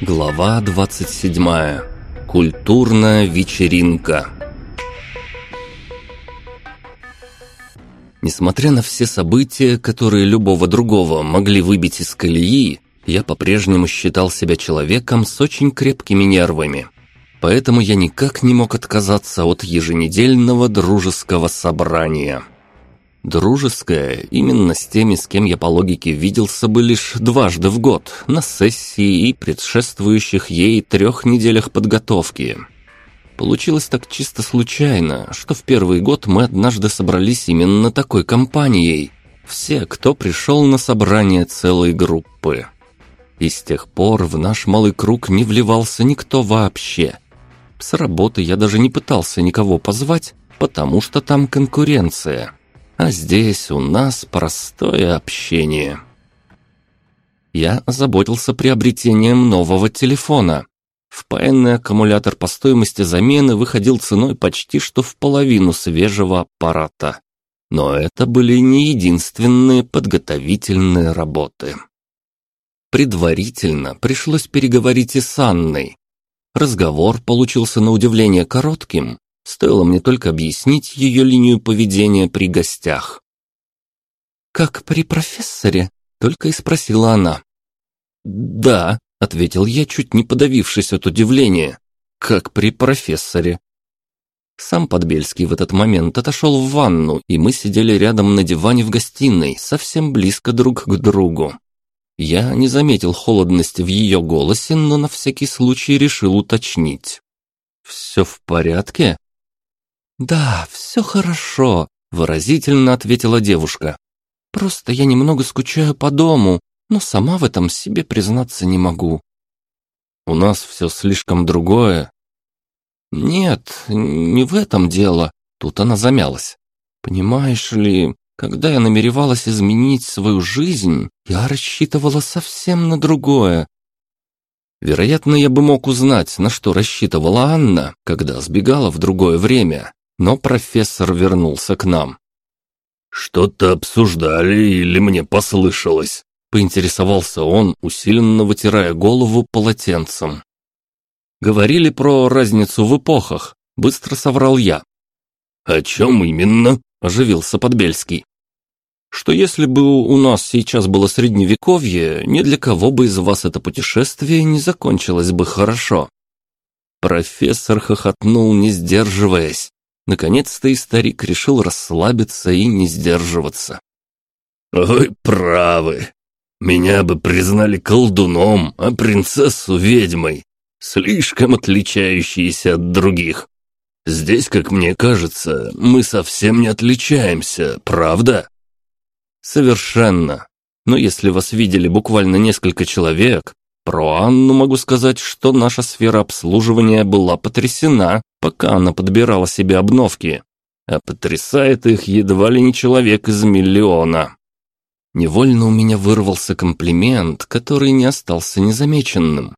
Глава 27. Культурная вечеринка. Несмотря на все события, которые любого другого могли выбить из колеи, я по-прежнему считал себя человеком с очень крепкими нервами. Поэтому я никак не мог отказаться от еженедельного дружеского собрания. Дружеское именно с теми, с кем я по логике виделся бы лишь дважды в год, на сессии и предшествующих ей трех неделях подготовки. Получилось так чисто случайно, что в первый год мы однажды собрались именно такой компанией. Все, кто пришел на собрание целой группы. И с тех пор в наш малый круг не вливался никто вообще. С работы я даже не пытался никого позвать, потому что там конкуренция. А здесь у нас простое общение. Я озаботился приобретением нового телефона. Впаянный аккумулятор по стоимости замены выходил ценой почти что в половину свежего аппарата. Но это были не единственные подготовительные работы. Предварительно пришлось переговорить и с Анной. Разговор получился на удивление коротким, стоило мне только объяснить ее линию поведения при гостях. «Как при профессоре?» — только и спросила она. «Да», — ответил я, чуть не подавившись от удивления, — «как при профессоре». Сам Подбельский в этот момент отошел в ванну, и мы сидели рядом на диване в гостиной, совсем близко друг к другу. Я не заметил холодности в ее голосе, но на всякий случай решил уточнить. «Все в порядке?» «Да, все хорошо», — выразительно ответила девушка. «Просто я немного скучаю по дому, но сама в этом себе признаться не могу». «У нас все слишком другое». «Нет, не в этом дело», — тут она замялась. «Понимаешь ли, когда я намеревалась изменить свою жизнь, я рассчитывала совсем на другое. Вероятно, я бы мог узнать, на что рассчитывала Анна, когда сбегала в другое время, но профессор вернулся к нам. «Что-то обсуждали или мне послышалось?» — поинтересовался он, усиленно вытирая голову полотенцем. «Говорили про разницу в эпохах», — быстро соврал я. «О чем именно?» — оживился Подбельский что если бы у нас сейчас было средневековье, ни для кого бы из вас это путешествие не закончилось бы хорошо. Профессор хохотнул, не сдерживаясь. Наконец-то и старик решил расслабиться и не сдерживаться. «Ой, правы. Меня бы признали колдуном, а принцессу ведьмой, слишком отличающиеся от других. Здесь, как мне кажется, мы совсем не отличаемся, правда?» Совершенно. Но если вас видели буквально несколько человек, про Анну могу сказать, что наша сфера обслуживания была потрясена, пока она подбирала себе обновки. А потрясает их едва ли не человек из миллиона. Невольно у меня вырвался комплимент, который не остался незамеченным.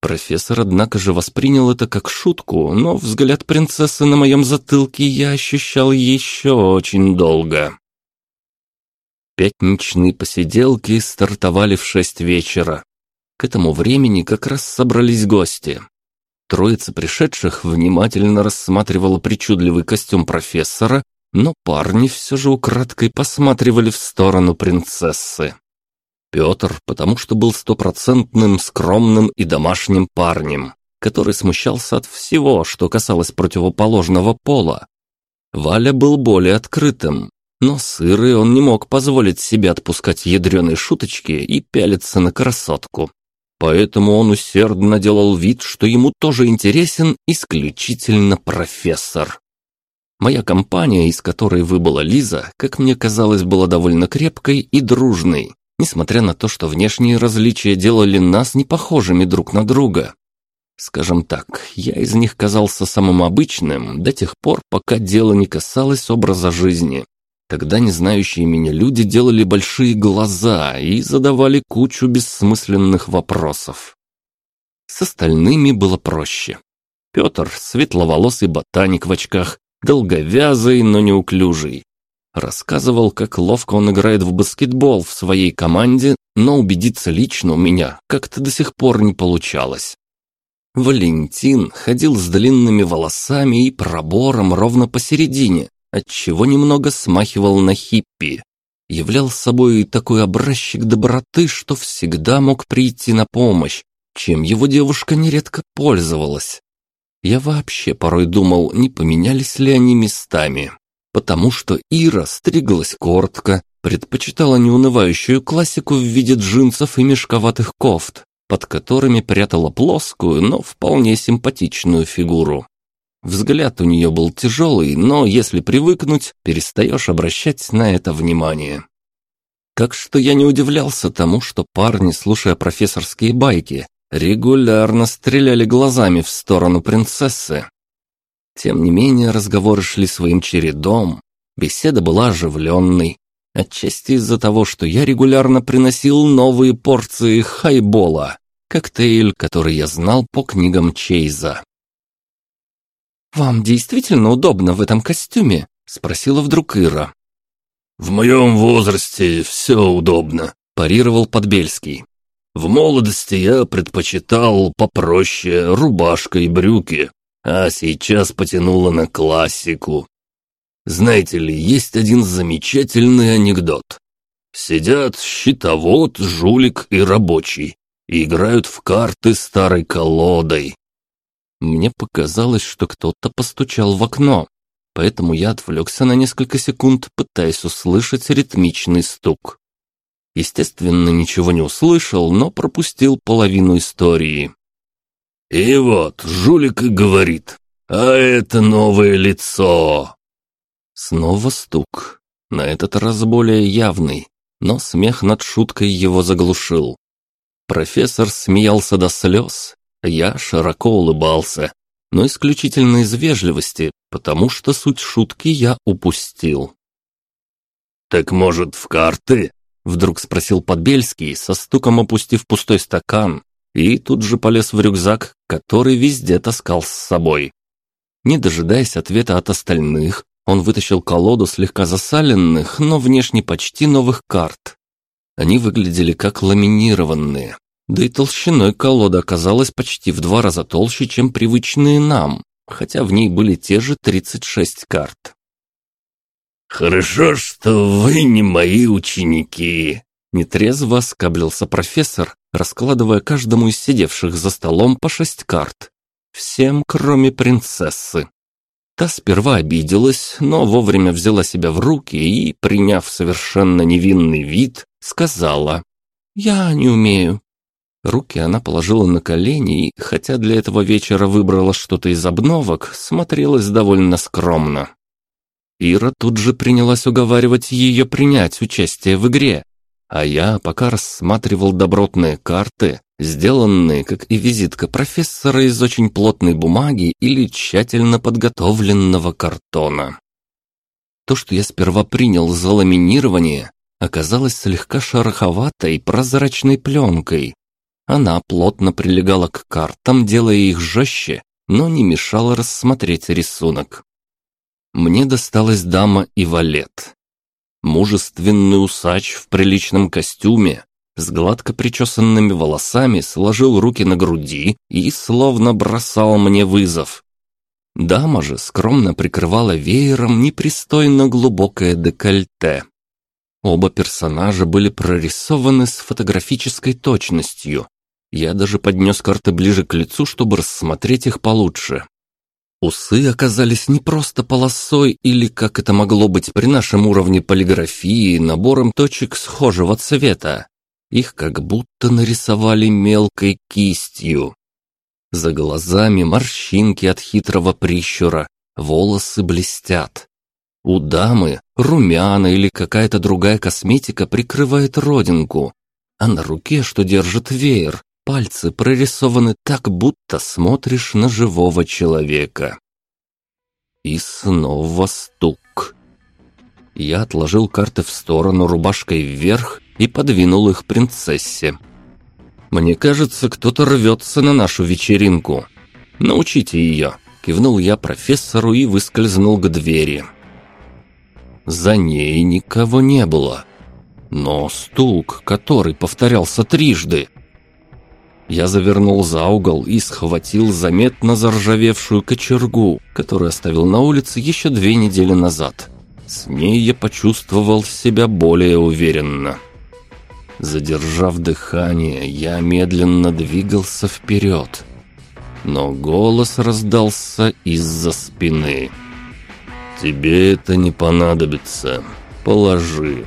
Профессор, однако же, воспринял это как шутку, но взгляд принцессы на моем затылке я ощущал еще очень долго. Пятничные посиделки стартовали в шесть вечера. К этому времени как раз собрались гости. Троица пришедших внимательно рассматривала причудливый костюм профессора, но парни все же украдкой посматривали в сторону принцессы. Петр, потому что был стопроцентным, скромным и домашним парнем, который смущался от всего, что касалось противоположного пола. Валя был более открытым, но сырый он не мог позволить себе отпускать ядреные шуточки и пялиться на красотку. Поэтому он усердно делал вид, что ему тоже интересен исключительно профессор. Моя компания, из которой выбыла Лиза, как мне казалось, была довольно крепкой и дружной, несмотря на то, что внешние различия делали нас непохожими друг на друга. Скажем так, я из них казался самым обычным до тех пор, пока дело не касалось образа жизни. Тогда незнающие меня люди делали большие глаза и задавали кучу бессмысленных вопросов. С остальными было проще. Петр – светловолосый ботаник в очках, долговязый, но неуклюжий. Рассказывал, как ловко он играет в баскетбол в своей команде, но убедиться лично у меня как-то до сих пор не получалось. Валентин ходил с длинными волосами и пробором ровно посередине, отчего немного смахивал на хиппи. Являл собой такой образчик доброты, что всегда мог прийти на помощь, чем его девушка нередко пользовалась. Я вообще порой думал, не поменялись ли они местами. Потому что Ира стриглась коротко, предпочитала неунывающую классику в виде джинсов и мешковатых кофт, под которыми прятала плоскую, но вполне симпатичную фигуру. Взгляд у нее был тяжелый, но если привыкнуть, перестаешь обращать на это внимание. Так что я не удивлялся тому, что парни, слушая профессорские байки, регулярно стреляли глазами в сторону принцессы. Тем не менее, разговоры шли своим чередом, беседа была оживленной, отчасти из-за того, что я регулярно приносил новые порции хайбола, коктейль, который я знал по книгам Чейза. «Вам действительно удобно в этом костюме?» — спросила вдруг Ира. «В моем возрасте все удобно», — парировал Подбельский. «В молодости я предпочитал попроще рубашка и брюки, а сейчас потянуло на классику. Знаете ли, есть один замечательный анекдот. Сидят щитовод, жулик и рабочий и играют в карты старой колодой. Мне показалось, что кто-то постучал в окно, поэтому я отвлекся на несколько секунд, пытаясь услышать ритмичный стук. Естественно, ничего не услышал, но пропустил половину истории. И вот, жулик и говорит, а это новое лицо. Снова стук, на этот раз более явный, но смех над шуткой его заглушил. Профессор смеялся до слез, я широко улыбался, но исключительно из вежливости, потому что суть шутки я упустил. «Так, может, в карты?» — вдруг спросил Подбельский, со стуком опустив пустой стакан, и тут же полез в рюкзак, который везде таскал с собой. Не дожидаясь ответа от остальных, он вытащил колоду слегка засаленных, но внешне почти новых карт. Они выглядели как ламинированные, да и толщиной колода оказалась почти в два раза толще, чем привычные нам, хотя в ней были те же 36 карт. «Хорошо, что вы не мои ученики», — нетрезво скаблился профессор, раскладывая каждому из сидевших за столом по шесть карт. Всем, кроме принцессы. Та сперва обиделась, но вовремя взяла себя в руки и, приняв совершенно невинный вид, сказала «Я не умею». Руки она положила на колени и, хотя для этого вечера выбрала что-то из обновок, смотрелась довольно скромно. Ира тут же принялась уговаривать ее принять участие в игре, а я пока рассматривал добротные карты, сделанные, как и визитка профессора, из очень плотной бумаги или тщательно подготовленного картона. То, что я сперва принял за ламинирование, оказалось слегка шероховатой прозрачной пленкой, она плотно прилегала к картам, делая их жестче, но не мешала рассмотреть рисунок. Мне досталась дама и валет. Мужественный усач в приличном костюме, с гладко причесанными волосами, сложил руки на груди и словно бросал мне вызов. Дама же скромно прикрывала веером непристойно глубокое декольте. Оба персонажа были прорисованы с фотографической точностью, я даже поднес карты ближе к лицу, чтобы рассмотреть их получше. Усы оказались не просто полосой или, как это могло быть при нашем уровне полиграфии, набором точек схожего цвета. Их как будто нарисовали мелкой кистью. За глазами морщинки от хитрого прищура, волосы блестят. У дамы румяна или какая-то другая косметика прикрывает родинку, а на руке, что держит веер, Пальцы прорисованы так, будто смотришь на живого человека. И снова стук. Я отложил карты в сторону рубашкой вверх и подвинул их принцессе. «Мне кажется, кто-то рвется на нашу вечеринку. Научите ее», — кивнул я профессору и выскользнул к двери. За ней никого не было. Но стук, который повторялся трижды. Я завернул за угол и схватил заметно заржавевшую кочергу, которую оставил на улице еще две недели назад. С ней я почувствовал себя более уверенно. Задержав дыхание, я медленно двигался вперед. Но голос раздался из-за спины. «Тебе это не понадобится. Положи».